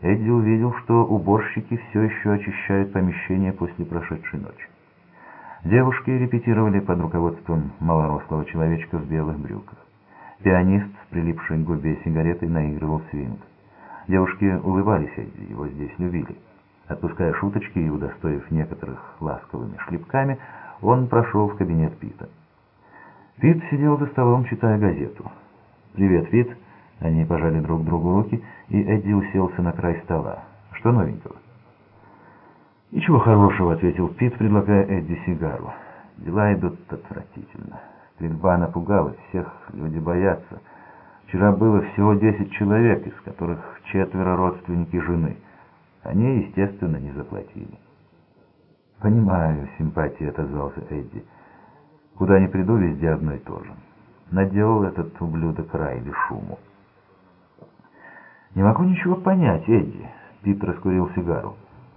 Эдди увидел, что уборщики все еще очищают помещение после прошедшей ночи. Девушки репетировали под руководством малорослого человечка в белых брюках. Пианист с прилипшей к губе сигаретой наигрывал свинг. Девушки улыбались Эдди, его здесь любили. Отпуская шуточки и удостоив некоторых ласковыми шлепками, он прошел в кабинет Пита. Пит сидел за столом, читая газету. «Привет, Пит!» Они пожали друг другу руки, и Эдди уселся на край стола. «Что новенького?» «Ничего хорошего», — ответил Пит, предлагая Эдди сигару. «Дела идут отвратительно. Стрельба напугала, всех люди боятся. Вчера было всего десять человек, из которых четверо родственники жены. Они, естественно, не заплатили». «Понимаю, симпатии», — отозвался Эдди. «Куда ни приду, везде одно и то же. Наделал этот ублюдок Райли шуму». «Не могу ничего понять, Эдди», — Пит раскурил сигару.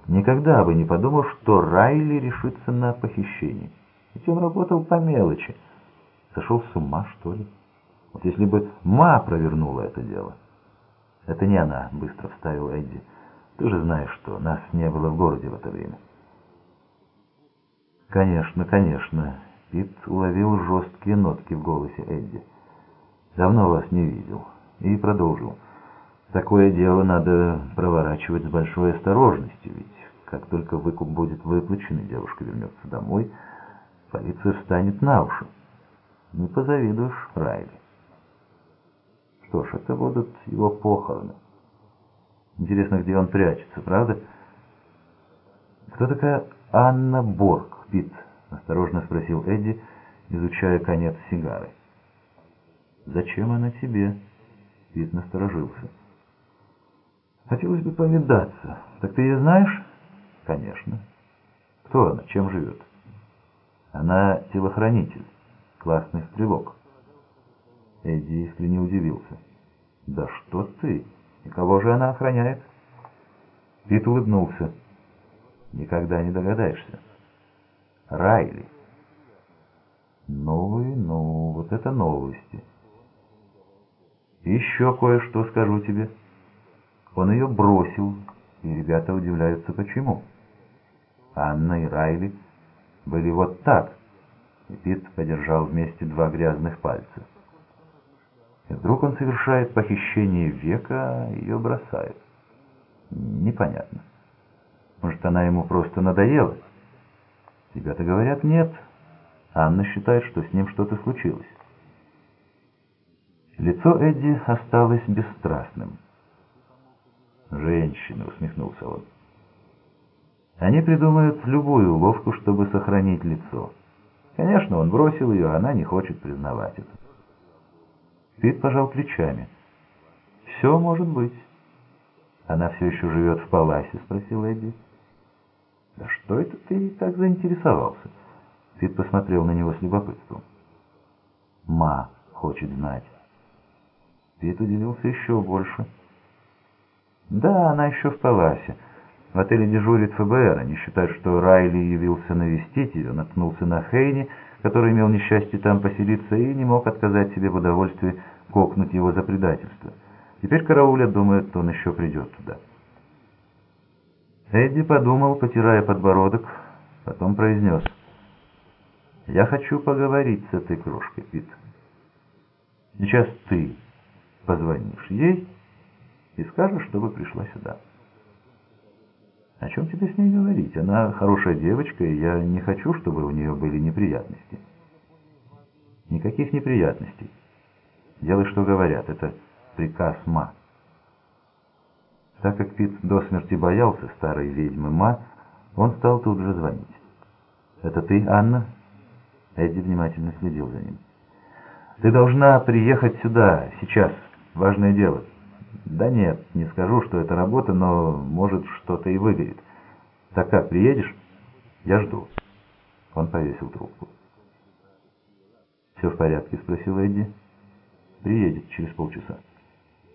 Никогда бы не подумал, что Райли решится на похищение. Ведь он работал по мелочи. Сошел с ума, что ли? Вот если бы Ма провернула это дело. Это не она, быстро вставил Эдди. Ты же знаешь, что нас не было в городе в это время. Конечно, конечно. Пит уловил жесткие нотки в голосе Эдди. Давно вас не видел. И продолжил. Такое дело надо проворачивать с большой осторожностью, ведь как только выкуп будет выплачен и девушка вернется домой, полиция встанет на уши. Не позавидуешь Райли. Что ж, это будут его похороны. Интересно, где он прячется, правда? Кто такая Анна Борг, Пит? Осторожно спросил Эдди, изучая конец сигары. «Зачем она тебе?» Пит насторожился. Хотелось бы повидаться. Так ты ее знаешь? Конечно. Кто она? Чем живет? Она телохранитель. Классный стрелок. Эдди искренне удивился. Да что ты? И кого же она охраняет? Пит улыбнулся. Никогда не догадаешься. Райли. Ну ну, вот это новости. Еще кое-что скажу тебе. Он ее бросил, и ребята удивляются, почему. Анна и Райли были вот так, и Пит подержал вместе два грязных пальца. И вдруг он совершает похищение века, а ее бросает. Непонятно. Может, она ему просто надоела? Ребята говорят, нет. Анна считает, что с ним что-то случилось. Лицо Эдди осталось бесстрастным. «Женщины», — усмехнулся он. «Они придумают любую уловку, чтобы сохранить лицо. Конечно, он бросил ее, а она не хочет признавать это». Пит пожал плечами. «Все может быть». «Она все еще живет в паласе?» — спросил Эдди. «Да что это ты так заинтересовался?» Пит посмотрел на него с любопытством. «Ма хочет знать». Пит удивился еще больше. Да, она еще в Паласе. В отеле дежурит ФБР. Они считают, что Райли явился навестить ее, наткнулся на Хейни, который имел несчастье там поселиться и не мог отказать себе в удовольствии кокнуть его за предательство. Теперь караулят, думают, он еще придет туда. Эдди подумал, потирая подбородок, потом произнес. «Я хочу поговорить с этой крошкой, Пит. Сейчас ты позвонишь ей» и скажешь, чтобы пришла сюда. О чем тебе с ней говорить? Она хорошая девочка, и я не хочу, чтобы у нее были неприятности. Никаких неприятностей. Делай, что говорят. Это приказ Ма. Так как Пит до смерти боялся старой ведьмы Ма, он стал тут же звонить. «Это ты, Анна?» Эдди внимательно следил за ним. «Ты должна приехать сюда, сейчас. Важное дело». Да нет, не скажу, что это работа, но может что-то и выгорит. Так как, приедешь? Я жду. Он повесил трубку. «Все в порядке?» — спросил Эдди. «Приедет через полчаса».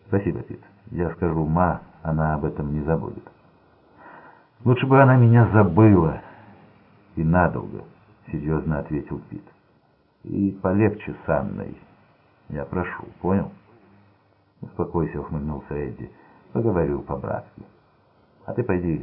«Спасибо, Пит. Я скажу Ма, она об этом не забудет». «Лучше бы она меня забыла. И надолго», — серьезно ответил Пит. «И полегче с Анной. Я прошу, понял?» «Успокойся», — ухмыльнулся Эдди. «Поговорю по-братски. А ты пойди